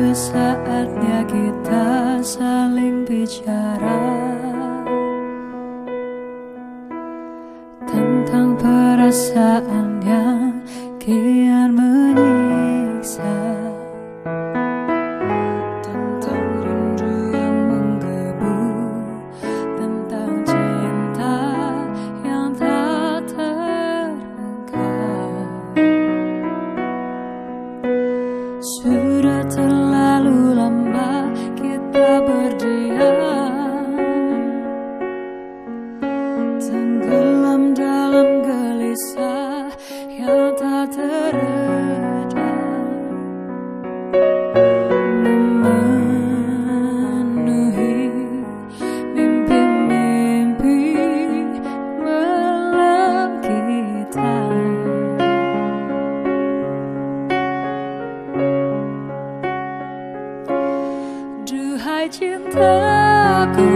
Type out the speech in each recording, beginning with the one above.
Saatnya kita saling bicara Tentang perasaan yang kian Sudah terlalu lama kita berdiam. Tenggelam dalam gelisah cintaku,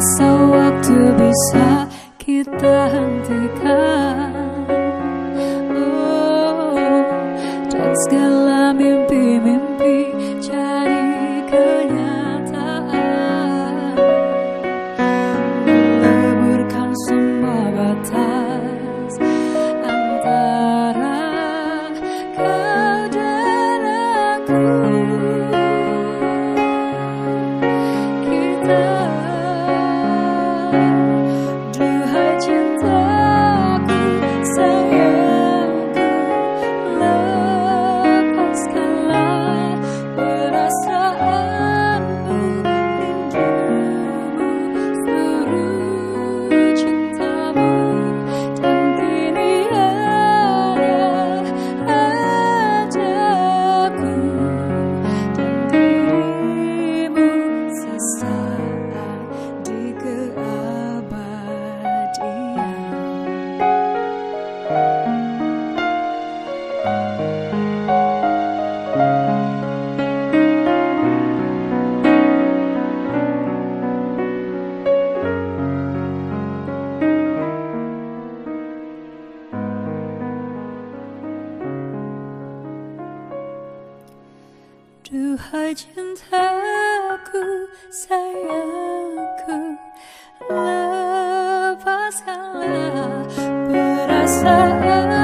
Jika sewaktu bisa kita hentikan. Oh, Dan segala Duhai cintaku, sayangku Lepaskanlah perasaan